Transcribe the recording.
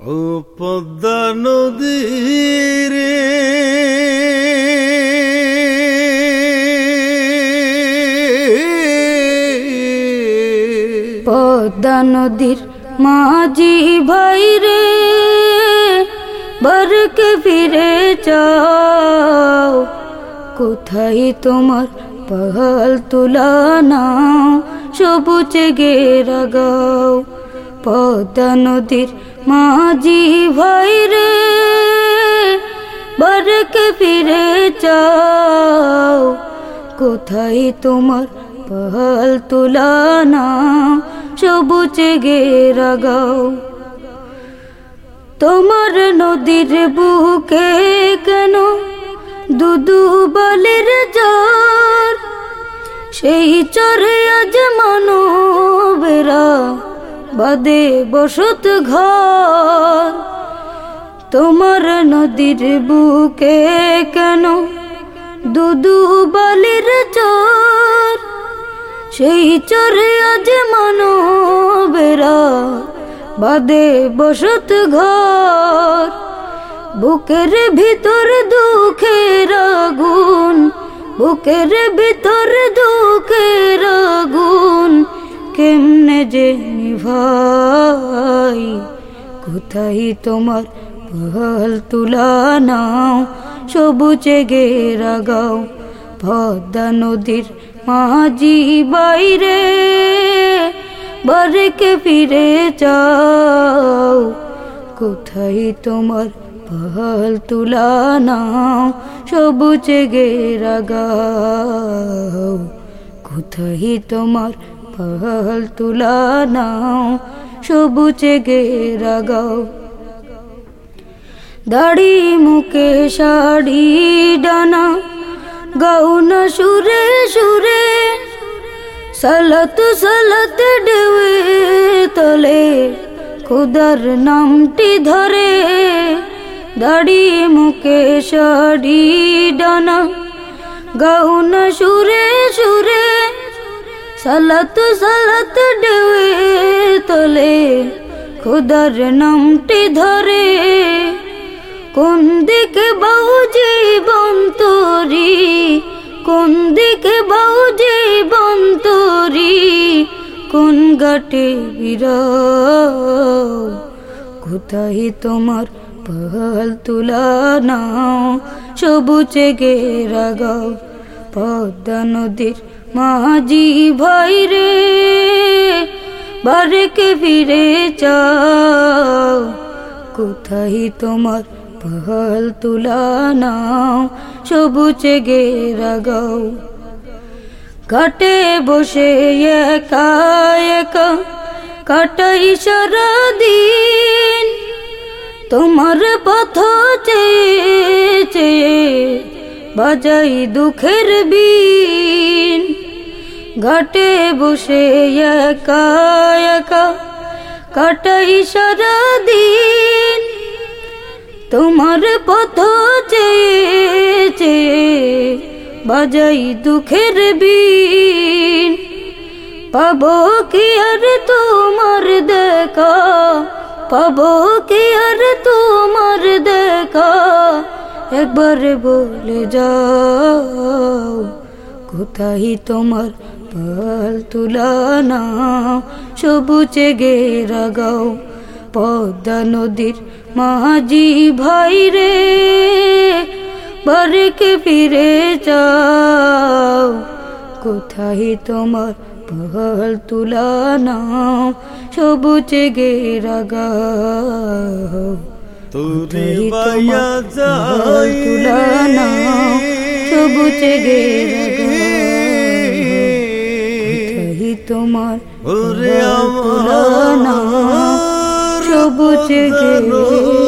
ও পদ্মা নদী রে। পদ্মা নদীর মাঝি ভাই রে, বরকে ফিরে যাও। কোথায় তোমার পহল তুলানা সবুজে গেরা গাও। পদ্মা নদীর মাঝি ভাই রে, বরকে ফিরে যাও কোথায় তোমার পহল তুলানা, সবুজে গেরা গাও তোমার নদীর বুকে কেন দুদু বলের জ্বর? সেই চরে বাদে বসত ঘর। তোমার নদীর বুকে কেন দুদু বালির চর? সেই চরে আজ মানবেরা বাদে বসত ঘর। বুকের ভিতর দুঃখের আগুন, বুকের ভিতর দুঃখের আগুন। কেমনে যে নিভাই কোথায় তোমার পহল তুলা নাও, সবুজে গেরা গাও, পদ্মা নদীর মাঝি বাইরে বারেকে ফিরে যাও, কোথায় তোমার পহল তুলা নাও, সবুজে গেরা গাও, কোথায় তোমার পহল তুলা নাও, সবুজে গেরা গাও। দাড়ি, মুখে শাড়ি, ডানা গাউন সুরে সুরে। সালাত সালাত ডেবে তলে, খুদার নামটি ধরে। দাড়ি, মুখে শাড়ি, ডানা গাউন সুরে সুরে। সালাত সালাত ডেবে তলে, খুদার নামটি ধরে। কোন দিকে বাউ জীবন তোরি, কোন দিকে বাউ জীবন তোরি, কোন গাটে বিরাও কোথায় তোমার পহল তুলা নাও, সবুজে গেরা গাও, পদ্মা নদীর মাঝি ভাই রে, বারেকে ফিরে যাও। কোথায় তোমার পহল তুলা নাও, সবুজে গেরা গাও কাটে বসে একা একা, কাটাই সারা দিন তোমার পথ চেয়ে চেয়ে বাজাই দুঃখের বিন ঘাটে বসে একা একা কাটাই সারা দিন তোমার পথ চেয়ে চেয়ে বাজাই দুঃখের বিন। পাবো কি আর তোমার দেখা? পাবো কি আর তোমার দেখা? একবার বলে যাও, কোথায় তোমার পাল তুলা নাও সবুজে গেরা গাও পদ্মা নদীর মাঝি ভাই রে বারেকে ফিরে যাও। কোথায় তোমার পহল তুলা নাও সবুজে গেরা গাও? কোথায় বায়া যাই তুলা নাও সবুজে গেরা তোমার সবুজ গাও